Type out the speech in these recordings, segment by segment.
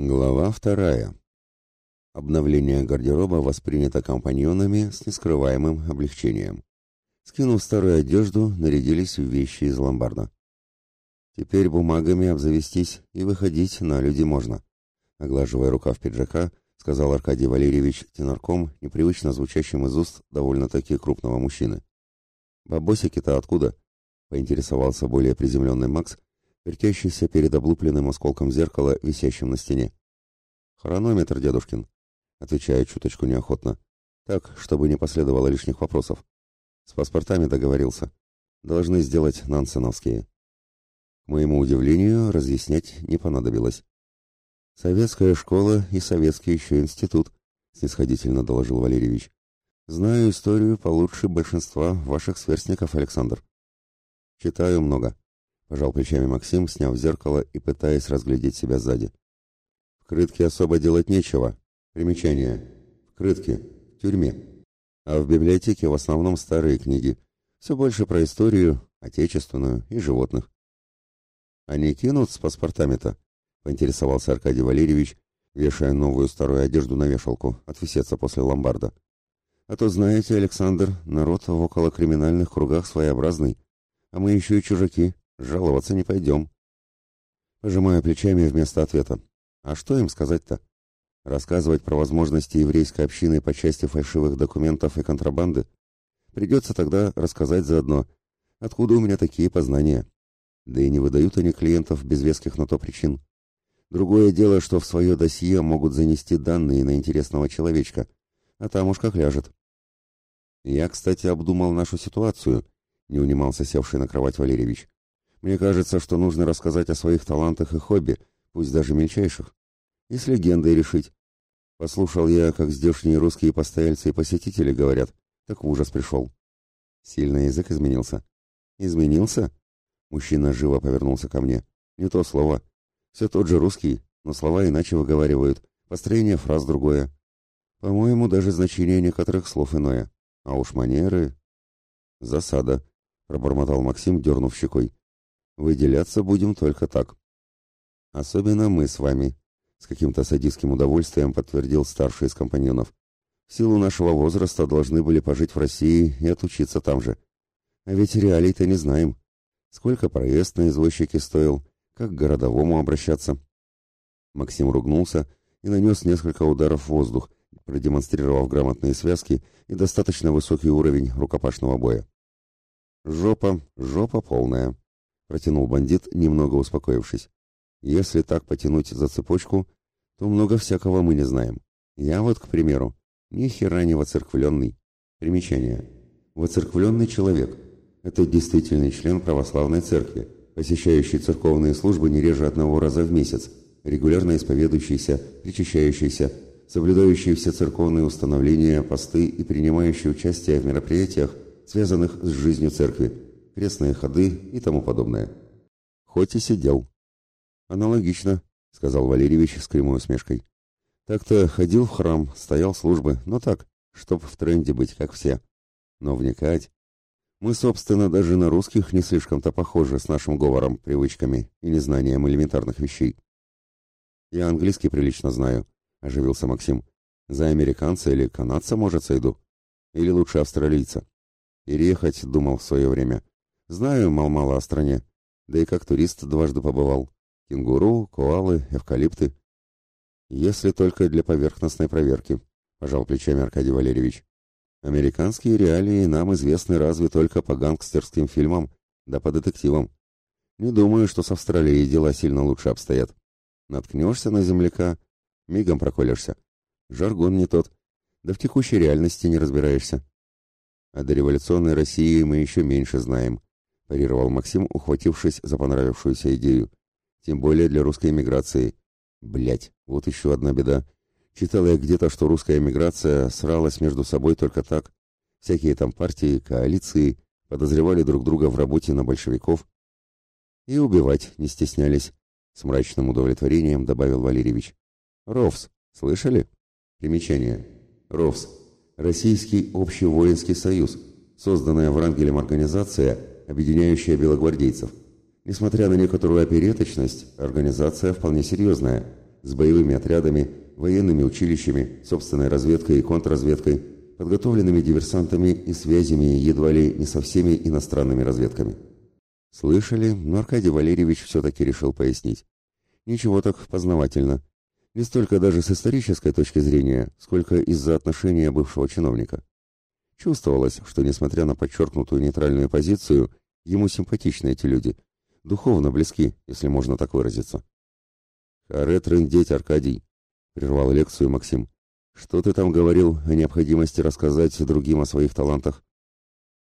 Глава вторая. Обновление гардероба воспринято компаньонами с нескрываемым облегчением. Скинув старую одежду, нарядились в вещи из ломбарда. Теперь бумагами обзавестись и выходить на люди можно. Оглаживая рукав пиджака, сказал Аркадий Валерьевич тенорком, непривычно звучащим из уст довольно-таки крупного мужчины. «Бабосики-то откуда?» — поинтересовался более приземленный Макс, вертящийся перед облупленным осколком зеркала, висящим на стене. «Хронометр, дедушкин», — отвечая чуточку неохотно. «Так, чтобы не последовало лишних вопросов. С паспортами договорился. Должны сделать нансеновские». К моему удивлению, разъяснять не понадобилось. «Советская школа и советский еще институт», — снисходительно доложил Валерьевич. «Знаю историю получше большинства ваших сверстников, Александр». «Читаю много», Пожал плечами Максим, сняв зеркало и пытаясь разглядеть себя сзади. В крытке особо делать нечего. Примечание. В крытке. В тюрьме. А в библиотеке в основном старые книги. Все больше про историю, отечественную и животных. Они кинут с паспортами-то? Поинтересовался Аркадий Валерьевич, вешая новую старую одежду на вешалку, отвисеться после ломбарда. А то, знаете, Александр, народ в околокриминальных кругах своеобразный, а мы еще и чужаки, Жаловаться не пойдем. Пожимаю плечами вместо ответа. А что им сказать-то? Рассказывать про возможности еврейской общины по части фальшивых документов и контрабанды? Придется тогда рассказать заодно, откуда у меня такие познания. Да и не выдают они клиентов без веских на то причин. Другое дело, что в свое досье могут занести данные на интересного человечка, а там уж как ляжет. Я, кстати, обдумал нашу ситуацию, не унимался севший на кровать Валерьевич. Мне кажется, что нужно рассказать о своих талантах и хобби, пусть даже мельчайших. И с легендой решить. Послушал я, как здешние русские постояльцы и посетители говорят, так ужас пришел. Сильно язык изменился. Изменился? Мужчина живо повернулся ко мне. Не то слово. Все тот же русский, но слова иначе выговаривают. Построение фраз другое. По-моему, даже значение некоторых слов иное. А уж манеры... Засада, пробормотал Максим, дернув щекой. Выделяться будем только так. Особенно мы с вами, с каким-то садистским удовольствием подтвердил старший из компаньонов. В силу нашего возраста должны были пожить в России и отучиться там же. А ведь реалий-то не знаем. Сколько проезд на извозчике стоил, как к городовому обращаться. Максим ругнулся и нанес несколько ударов в воздух, продемонстрировав грамотные связки и достаточно высокий уровень рукопашного боя. Жопа, жопа полная протянул бандит, немного успокоившись. Если так потянуть за цепочку, то много всякого мы не знаем. Я вот, к примеру, ни хера не воцерквленный. Примечание. Воцерквленный человек – это действительный член православной церкви, посещающий церковные службы не реже одного раза в месяц, регулярно исповедующийся, причащающийся, соблюдающий все церковные установления, посты и принимающий участие в мероприятиях, связанных с жизнью церкви, крестные ходы и тому подобное. Хоть и сидел. Аналогично, сказал Валерьевич с прямой усмешкой. Так-то ходил в храм, стоял службы, но так, чтоб в тренде быть, как все. Но вникать... Мы, собственно, даже на русских не слишком-то похожи с нашим говором, привычками и незнанием элементарных вещей. Я английский прилично знаю, оживился Максим. За американца или канадца, может, сойду? Или лучше австралийца? Переехать, думал в свое время. Знаю мал-мало о стране. Да и как турист дважды побывал. Кенгуру, коалы, эвкалипты. Если только для поверхностной проверки, пожал плечами Аркадий Валерьевич. Американские реалии нам известны разве только по гангстерским фильмам, да по детективам. Не думаю, что с Австралией дела сильно лучше обстоят. Наткнешься на земляка, мигом проколешься. Жаргон не тот, да в текущей реальности не разбираешься. А до революционной России мы еще меньше знаем, парировал Максим, ухватившись за понравившуюся идею. Тем более для русской эмиграции. Блять, вот еще одна беда. Читал я где-то, что русская эмиграция сралась между собой только так. Всякие там партии, коалиции подозревали друг друга в работе на большевиков. И убивать не стеснялись, с мрачным удовлетворением добавил Валерьевич. РОВС, слышали? Примечание. РОВС. Российский общий воинский союз, созданная Врангелем организация – объединяющая белогвардейцев. Несмотря на некоторую опереточность, организация вполне серьезная. с боевыми отрядами, военными училищами, собственной разведкой и контрразведкой, подготовленными диверсантами и связями едва ли не со всеми иностранными разведками. Слышали, но Аркадий Валерьевич все-таки решил пояснить. Ничего так познавательно. Не столько даже с исторической точки зрения, сколько из-за отношения бывшего чиновника. Чувствовалось, что, несмотря на подчеркнутую нейтральную позицию, ему симпатичны эти люди, духовно близки, если можно так выразиться. «Харе трындеть, Аркадий!» — прервал лекцию Максим. «Что ты там говорил о необходимости рассказать другим о своих талантах?»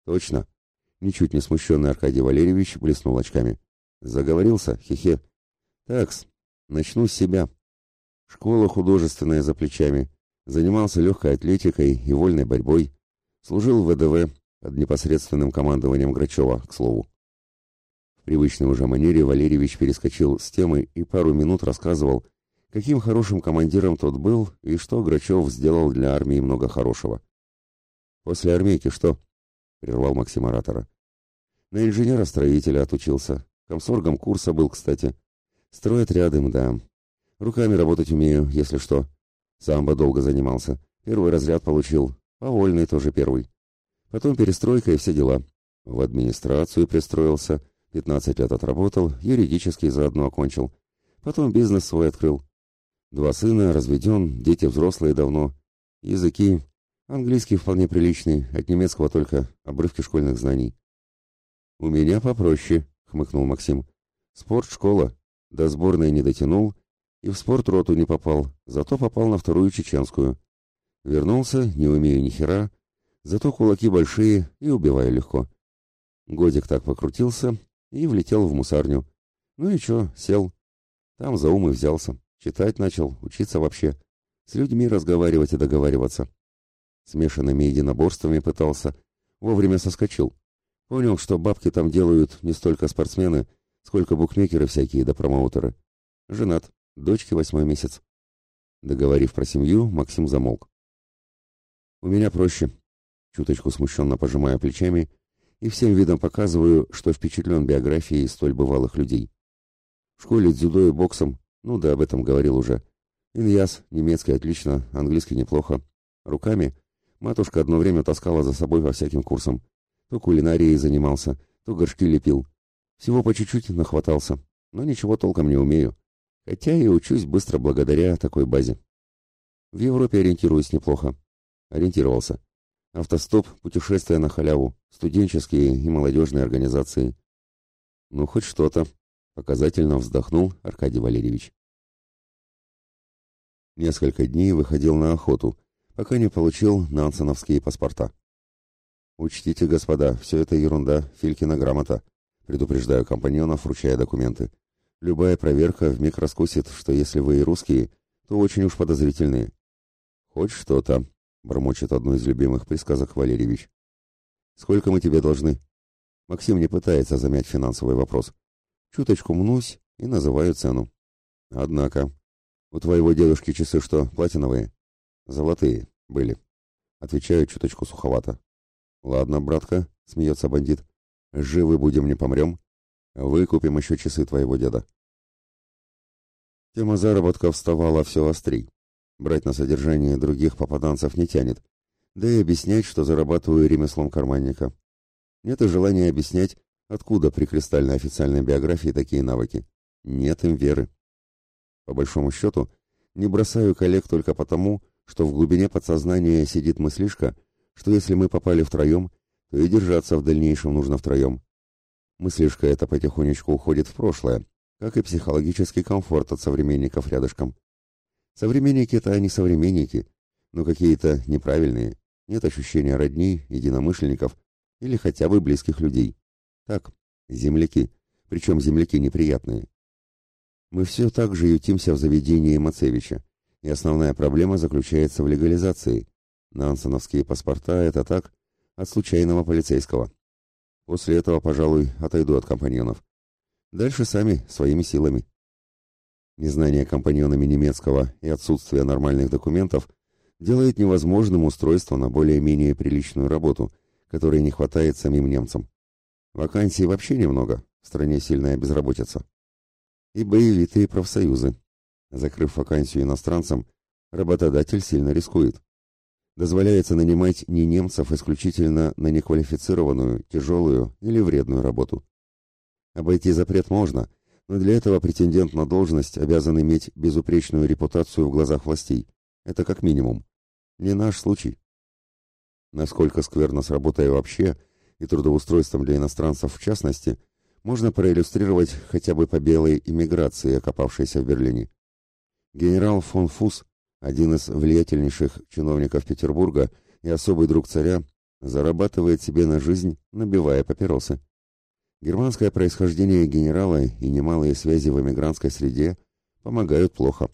«Точно!» — ничуть не смущенный Аркадий Валерьевич блеснул очками. «Заговорился? Хе-хе!» «Такс, начну с себя. Школа художественная за плечами. Занимался легкой атлетикой и вольной борьбой. Служил в ВДВ под непосредственным командованием Грачева, к слову. В привычной уже манере Валерьевич перескочил с темы и пару минут рассказывал, каким хорошим командиром тот был и что Грачев сделал для армии много хорошего. «После армейки что?» — прервал Максим оратора. «На инженера-строителя отучился. Комсоргом курса был, кстати. Строят рядом, да. Руками работать умею, если что. Самбо долго занимался. Первый разряд получил. Повольный тоже первый. Потом перестройка и все дела. В администрацию пристроился. 15 лет отработал, юридически заодно окончил. Потом бизнес свой открыл. Два сына, разведен, дети взрослые давно. Языки. Английский вполне приличный, от немецкого только обрывки школьных знаний. «У меня попроще», — хмыкнул Максим. «Спортшкола. До сборной не дотянул и в спортроту не попал, зато попал на вторую чеченскую. Вернулся, не умею ни хера, зато кулаки большие и убиваю легко. Годик так покрутился и влетел в мусарню. Ну и чё, сел. Там за ум и взялся. Читать начал, учиться вообще. С людьми разговаривать и договариваться. Смешанными единоборствами пытался. Вовремя соскочил. Понял, что бабки там делают не столько спортсмены, сколько букмекеры всякие да промоутеры. Женат, дочке восьмой месяц. Договорив про семью, Максим замолк. У меня проще. Чуточку смущенно пожимая плечами и всем видом показываю, что впечатлен биографией столь бывалых людей. В школе дзюдо и боксом, ну да, об этом говорил уже. Иньяс, немецкий отлично, английский неплохо. Руками матушка одно время таскала за собой во всяким курсам. То кулинарией занимался, то горшки лепил. Всего по чуть-чуть нахватался, но ничего толком не умею. Хотя и учусь быстро благодаря такой базе. В Европе ориентируюсь неплохо. Ориентировался. Автостоп, путешествия на халяву, студенческие и молодежные организации. Ну, хоть что-то. Показательно вздохнул Аркадий Валерьевич. Несколько дней выходил на охоту, пока не получил нансеновские паспорта. Учтите, господа, все это ерунда, Филькина грамота. Предупреждаю компаньонов, вручая документы. Любая проверка вмиг раскусит, что если вы и русские, то очень уж подозрительные. Хоть что-то, бормочет одну из любимых присказок Валерьевич. Сколько мы тебе должны? Максим не пытается замять финансовый вопрос. Чуточку мнусь и называю цену. Однако, у твоего дедушки часы что, платиновые? Золотые были. Отвечаю чуточку суховато. Ладно, братка, смеется бандит. Живы будем, не помрем. Выкупим еще часы твоего деда. Тема заработка вставала все острей. Брать на содержание других попаданцев не тянет. Да и объяснять, что зарабатываю ремеслом карманника. Нет и желания объяснять, откуда при кристальной официальной биографии такие навыки. Нет им веры. По большому счету, не бросаю коллег только потому, что в глубине подсознания сидит мыслишка, что если мы попали втроем, то и держаться в дальнейшем нужно втроем. Мыслишка эта потихонечку уходит в прошлое, как и психологический комфорт от современников рядышком. Современники-то они современники, но какие-то неправильные, нет ощущения родней, единомышленников или хотя бы близких людей. Так, земляки, причем земляки неприятные. Мы все так же ютимся в заведении Мацевича, и основная проблема заключается в легализации. Нансеновские паспорта — это так, от случайного полицейского. После этого, пожалуй, отойду от компаньонов. Дальше сами, своими силами. Незнание компаньонами немецкого и отсутствие нормальных документов делает невозможным устройство на более-менее приличную работу, которой не хватает самим немцам. Вакансий вообще немного, в стране сильная безработица. И боевитые профсоюзы. Закрыв вакансию иностранцам, работодатель сильно рискует. Дозволяется нанимать не немцев исключительно на неквалифицированную, тяжелую или вредную работу. Обойти запрет можно, но для этого претендент на должность обязан иметь безупречную репутацию в глазах властей. Это как минимум. Не наш случай. Насколько скверно с работой вообще и трудоустройством для иностранцев в частности, можно проиллюстрировать хотя бы по белой иммиграции, окопавшейся в Берлине. Генерал фон Фус, один из влиятельнейших чиновников Петербурга и особый друг царя, зарабатывает себе на жизнь, набивая папиросы. Германское происхождение генерала и немалые связи в эмигрантской среде помогают плохо.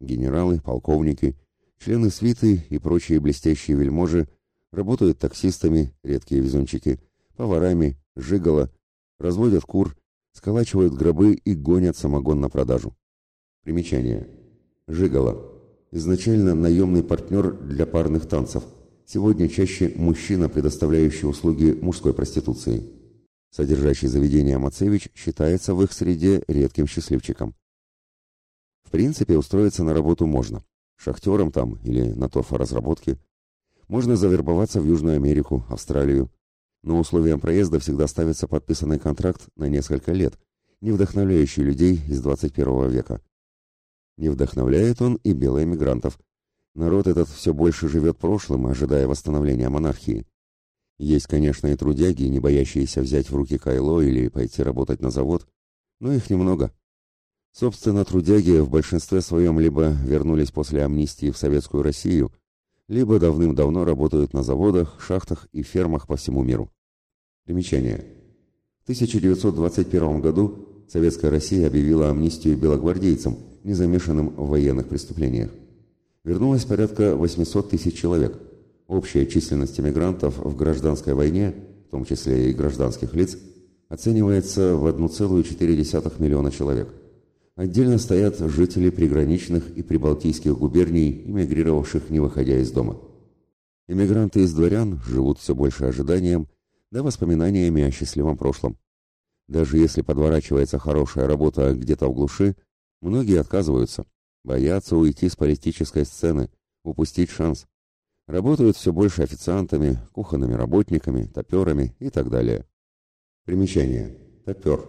Генералы, полковники, члены свиты и прочие блестящие вельможи работают таксистами, редкие везунчики, поварами, жигало, разводят кур, сколачивают гробы и гонят самогон на продажу. Примечание. Жигало. Изначально наемный партнер для парных танцев. Сегодня чаще мужчина, предоставляющий услуги мужской проституции. Содержащий заведение Мацевич считается в их среде редким счастливчиком. В принципе, устроиться на работу можно. Шахтером там или на торфоразработке. Можно завербоваться в Южную Америку, Австралию. Но условием проезда всегда ставится подписанный контракт на несколько лет, не вдохновляющий людей из 21 века. Не вдохновляет он и белоэмигрантов. Народ этот все больше живет прошлым, ожидая восстановления монархии. Есть, конечно, и трудяги, не боящиеся взять в руки кайло или пойти работать на завод, но их немного. Собственно, трудяги в большинстве своем либо вернулись после амнистии в Советскую Россию, либо давным-давно работают на заводах, шахтах и фермах по всему миру. Примечание. В 1921 году Советская Россия объявила амнистию белогвардейцам, не замешанным в военных преступлениях. Вернулось порядка 800 тысяч человек – Общая численность эмигрантов в гражданской войне, в том числе и гражданских лиц, оценивается в 1,4 миллиона человек. Отдельно стоят жители приграничных и прибалтийских губерний, эмигрировавших не выходя из дома. Эмигранты из дворян живут все больше ожиданием, да воспоминаниями о счастливом прошлом. Даже если подворачивается хорошая работа где-то в глуши, многие отказываются, боятся уйти с политической сцены, упустить шанс. Работают все больше официантами, кухонными работниками, топерами и так далее. Примечание. Топер.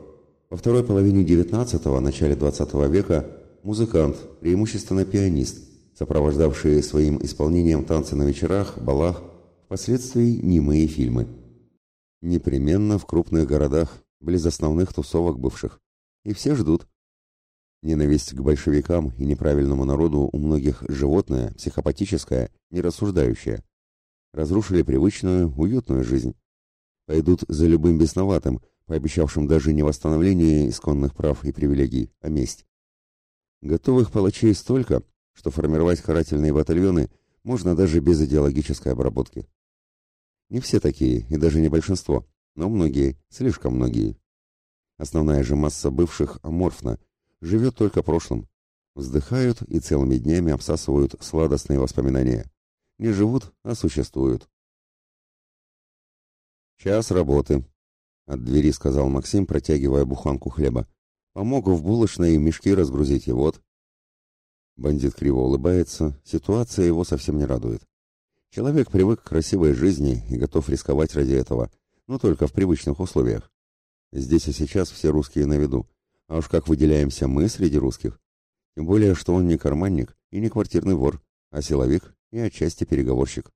Во второй половине XIX – начале XX века музыкант, преимущественно пианист, сопровождавший своим исполнением танцы на вечерах, балах, впоследствии немые фильмы. Непременно в крупных городах, близ основных тусовок бывших. И все ждут, Ненависть к большевикам и неправильному народу у многих животное, психопатическое, нерассуждающее. Разрушили привычную, уютную жизнь. Пойдут за любым бесноватым, пообещавшим даже не восстановление исконных прав и привилегий, а месть. Готовых палачей столько, что формировать карательные батальоны можно даже без идеологической обработки. Не все такие, и даже не большинство, но многие, слишком многие. Основная же масса бывших аморфна, живет только прошлым. Вздыхают и целыми днями обсасывают сладостные воспоминания. Не живут, а существуют. «Час работы», — от двери сказал Максим, протягивая буханку хлеба. «Помогу в булочной мешки разгрузить, и вот». Бандит криво улыбается, ситуация его совсем не радует. Человек привык к красивой жизни и готов рисковать ради этого, но только в привычных условиях. Здесь и сейчас все русские на виду, а уж как выделяемся мы среди русских. Тем более, что он не карманник и не квартирный вор, а силовик и отчасти переговорщик.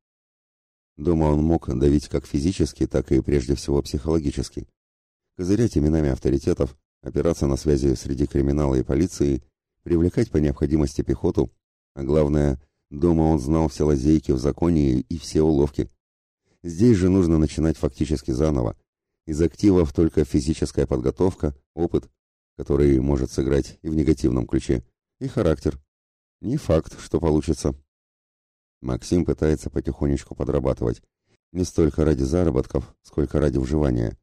Дома он мог давить как физически, так и прежде всего психологически. Козырять именами авторитетов, опираться на связи среди криминала и полиции, привлекать по необходимости пехоту, а главное, дома он знал все лазейки в законе и все уловки. Здесь же нужно начинать фактически заново. Из активов только физическая подготовка, опыт который может сыграть и в негативном ключе, и характер. Не факт, что получится. Максим пытается потихонечку подрабатывать. Не столько ради заработков, сколько ради вживания.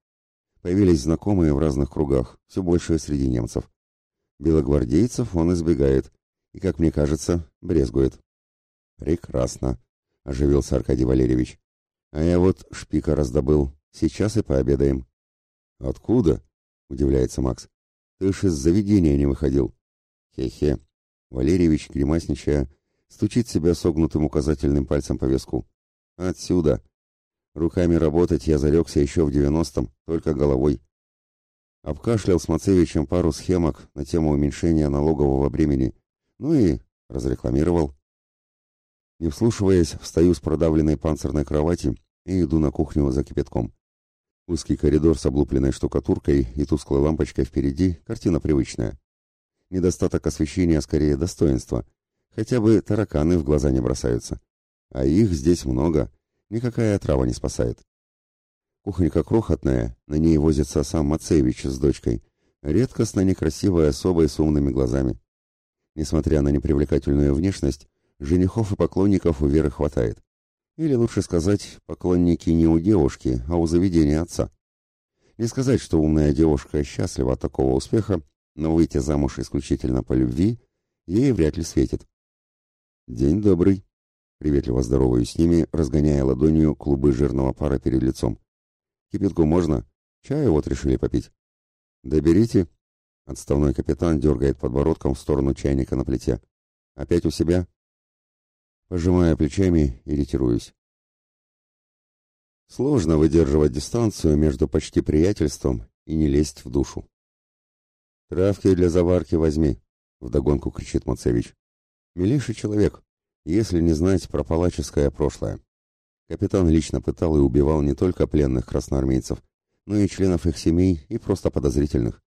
Появились знакомые в разных кругах, все больше среди немцев. Белогвардейцев он избегает и, как мне кажется, брезгует. «Прекрасно», — оживился Аркадий Валерьевич. «А я вот шпика раздобыл. Сейчас и пообедаем». «Откуда?» — удивляется Макс. Ты ж из заведения не выходил. Хе-хе, Валерьевич, гримасничая, стучит себя согнутым указательным пальцем по виску. Отсюда. Руками работать я зарекся еще в девяностом, только головой. Обкашлял с Мацевичем пару схемок на тему уменьшения налогового бремени, ну и разрекламировал. Не вслушиваясь, встаю с продавленной панцирной кровати и иду на кухню за кипятком. Узкий коридор с облупленной штукатуркой и тусклой лампочкой впереди — картина привычная. Недостаток освещения скорее достоинство. Хотя бы тараканы в глаза не бросаются. А их здесь много, никакая трава не спасает. Кухонька крохотная, на ней возится сам Мацевич с дочкой, редкостно некрасивая особой с умными глазами. Несмотря на непривлекательную внешность, женихов и поклонников у Веры хватает. Или лучше сказать, поклонники не у девушки, а у заведения отца. Не сказать, что умная девушка счастлива от такого успеха, но выйти замуж исключительно по любви ей вряд ли светит. «День добрый», — приветливо здороваюсь с ними, разгоняя ладонью клубы жирного пара перед лицом. «Кипятку можно? Чаю вот решили попить». «Да берите». Отставной капитан дергает подбородком в сторону чайника на плите. «Опять у себя?» Пожимая плечами, иритируюсь. Сложно выдерживать дистанцию между почти приятельством и не лезть в душу. «Травки для заварки возьми», — вдогонку кричит Мацевич. «Милейший человек, если не знать про палаческое прошлое. Капитан лично пытал и убивал не только пленных красноармейцев, но и членов их семей и просто подозрительных.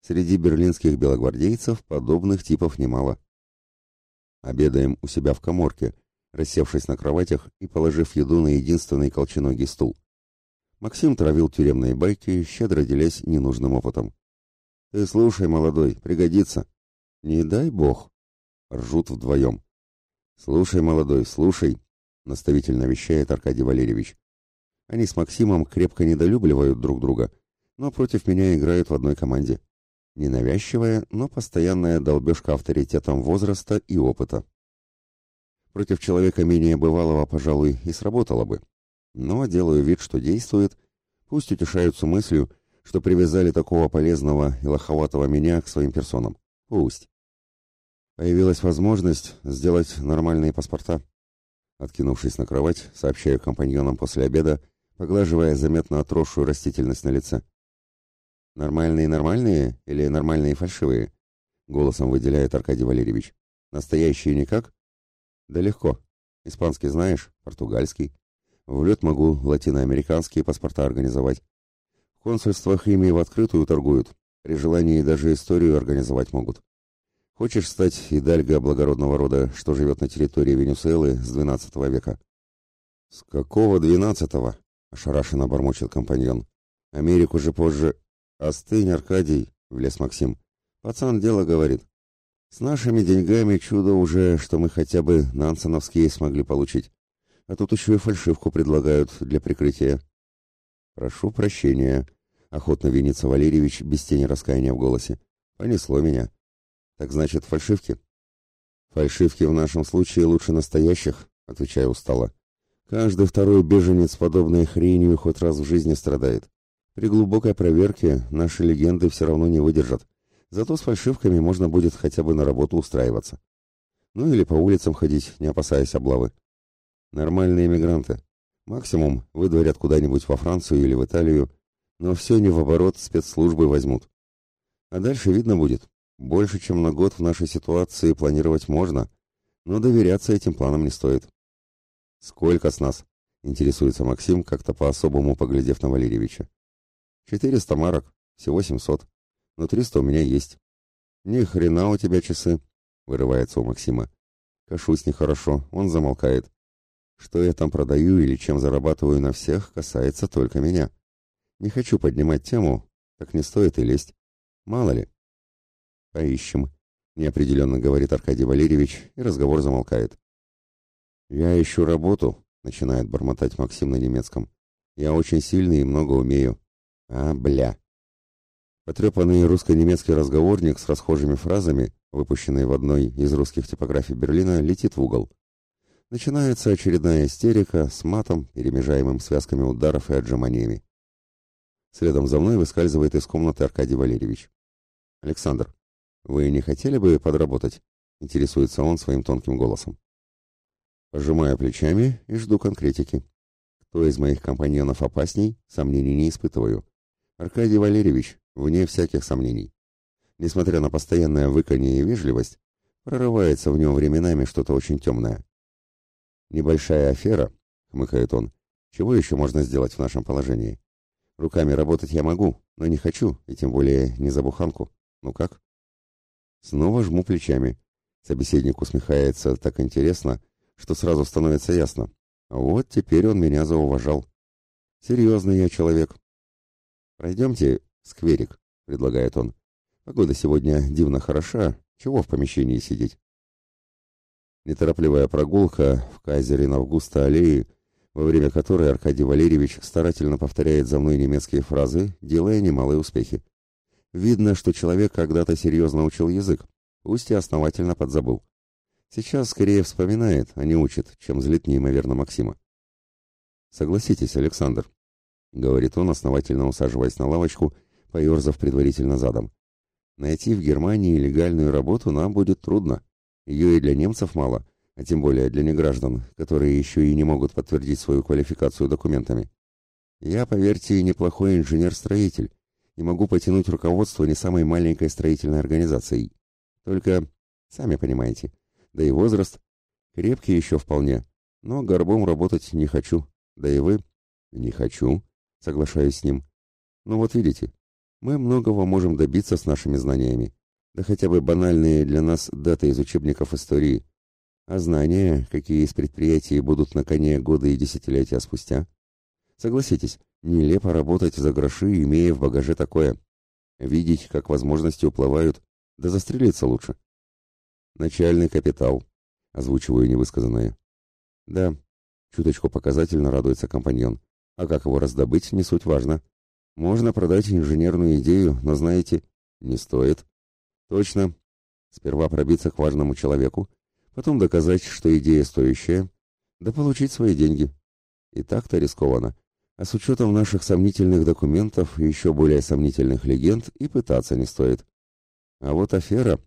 Среди берлинских белогвардейцев подобных типов немало. Обедаем у себя в коморке, рассевшись на кроватях и положив еду на единственный колченогий стул. Максим травил тюремные байки, щедро делясь ненужным опытом. «Ты слушай, молодой, пригодится». «Не дай бог», — ржут вдвоем. «Слушай, молодой, слушай», — наставительно вещает Аркадий Валерьевич. Они с Максимом крепко недолюбливают друг друга, но против меня играют в одной команде. Ненавязчивая, но постоянная долбежка авторитетом возраста и опыта. Против человека менее бывалого, пожалуй, и сработало бы. Но делаю вид, что действует, пусть утешаются мыслью, что привязали такого полезного и лоховатого меня к своим персонам. Пусть. Появилась возможность сделать нормальные паспорта. Откинувшись на кровать, сообщаю компаньонам после обеда, поглаживая заметно отросшую растительность на лице. «Нормальные нормальные или нормальные фальшивые?» Голосом выделяет Аркадий Валерьевич. «Настоящие никак?» «Да легко. Испанский знаешь? Португальский. В лед могу латиноамериканские паспорта организовать. В консульствах ими в открытую торгуют. При желании даже историю организовать могут. Хочешь стать идальго благородного рода, что живет на территории Венесуэлы с XII века?» «С какого XII?» — ошарашенно бормочет компаньон. «Америку же позже...» «Остынь, Аркадий», — влез Максим. «Пацан дело говорит. С нашими деньгами чудо уже, что мы хотя бы нансеновские смогли получить. А тут еще и фальшивку предлагают для прикрытия». «Прошу прощения», — охотно винится Валерьевич без тени раскаяния в голосе. «Понесло меня». «Так значит, фальшивки?» «Фальшивки в нашем случае лучше настоящих», — отвечаю устало. «Каждый второй беженец подобной хренью хоть раз в жизни страдает. При глубокой проверке наши легенды все равно не выдержат. Зато с фальшивками можно будет хотя бы на работу устраиваться. Ну или по улицам ходить, не опасаясь облавы. Нормальные мигранты. Максимум выдворят куда-нибудь во Францию или в Италию, но все не в оборот спецслужбы возьмут. А дальше видно будет. Больше, чем на год в нашей ситуации планировать можно, но доверяться этим планам не стоит. «Сколько с нас?» — интересуется Максим, как-то по-особому поглядев на Валерьевича. Четыреста марок, всего семьсот. Но триста у меня есть. Ни хрена у тебя часы, вырывается у Максима. Кашусь нехорошо, он замолкает. Что я там продаю или чем зарабатываю на всех, касается только меня. Не хочу поднимать тему, так не стоит и лезть. Мало ли. Поищем, неопределенно говорит Аркадий Валерьевич, и разговор замолкает. Я ищу работу, начинает бормотать Максим на немецком. Я очень сильный и много умею. А, бля. Потрепанный русско-немецкий разговорник с расхожими фразами, выпущенный в одной из русских типографий Берлина, летит в угол. Начинается очередная истерика с матом, перемежаемым связками ударов и отжиманиями. Следом за мной выскальзывает из комнаты Аркадий Валерьевич. «Александр, вы не хотели бы подработать?» интересуется он своим тонким голосом. Пожимаю плечами и жду конкретики. Кто из моих компаньонов опасней, сомнений не испытываю. Аркадий Валерьевич, вне всяких сомнений. Несмотря на постоянное выканье и вежливость, прорывается в нем временами что-то очень темное. «Небольшая афера», — хмыкает он, — «чего еще можно сделать в нашем положении? Руками работать я могу, но не хочу, и тем более не за буханку. Ну как?» Снова жму плечами. Собеседник усмехается так интересно, что сразу становится ясно. Вот теперь он меня зауважал. Серьезный я человек. «Пройдемте скверик», — предлагает он. «Погода сегодня дивно хороша, чего в помещении сидеть?» Неторопливая прогулка в Кайзерин Августа аллеи, во время которой Аркадий Валерьевич старательно повторяет за мной немецкие фразы, делая немалые успехи. Видно, что человек когда-то серьезно учил язык, пусть и основательно подзабыл. Сейчас скорее вспоминает, а не учит, чем злит неимоверно Максима. «Согласитесь, Александр», — говорит он, основательно усаживаясь на лавочку, поерзав предварительно задом. «Найти в Германии легальную работу нам будет трудно. Ее и для немцев мало, а тем более для неграждан, которые еще и не могут подтвердить свою квалификацию документами. Я, поверьте, неплохой инженер-строитель и могу потянуть руководство не самой маленькой строительной организацией. Только, сами понимаете, да и возраст. Крепкий еще вполне, но горбом работать не хочу. Да и вы? Не хочу, соглашаюсь с ним. Ну вот видите, мы многого можем добиться с нашими знаниями. Да хотя бы банальные для нас даты из учебников истории. А знания, какие из предприятий будут на коне годы и десятилетия спустя. Согласитесь, нелепо работать за гроши, имея в багаже такое. Видеть, как возможности уплывают, да застрелиться лучше. Начальный капитал. Озвучиваю невысказанное. Да, чуточку показательно радуется компаньон. А как его раздобыть, не суть важно. Можно продать инженерную идею, но знаете, не стоит. Точно. Сперва пробиться к важному человеку, потом доказать, что идея стоящая, да получить свои деньги. И так-то рискованно. А с учетом наших сомнительных документов и еще более сомнительных легенд и пытаться не стоит. А вот афера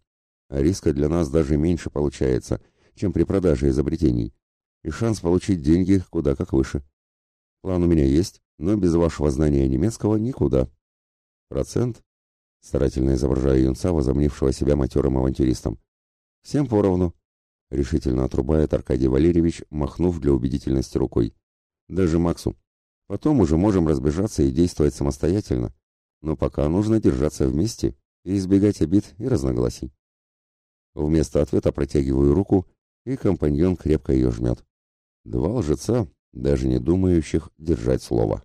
а риска для нас даже меньше получается, чем при продаже изобретений, и шанс получить деньги куда как выше. План у меня есть, но без вашего знания немецкого никуда. Процент? Старательно изображая юнца, возомнившего себя матерым авантюристом. Всем поровну. Решительно отрубает Аркадий Валерьевич, махнув для убедительности рукой. Даже Максу. Потом уже можем разбежаться и действовать самостоятельно. Но пока нужно держаться вместе и избегать обид и разногласий. Вместо ответа протягиваю руку, и компаньон крепко ее жмет. Два лжеца, даже не думающих держать слово.